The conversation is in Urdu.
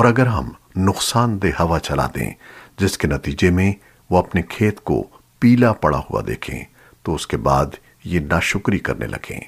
اور اگر ہم نقصان دہ ہوا چلا دیں، جس کے نتیجے میں وہ اپنے کھیت کو پیلا پڑا ہوا دیکھیں، تو اس کے بعد یہ ناشکری کرنے لگیں۔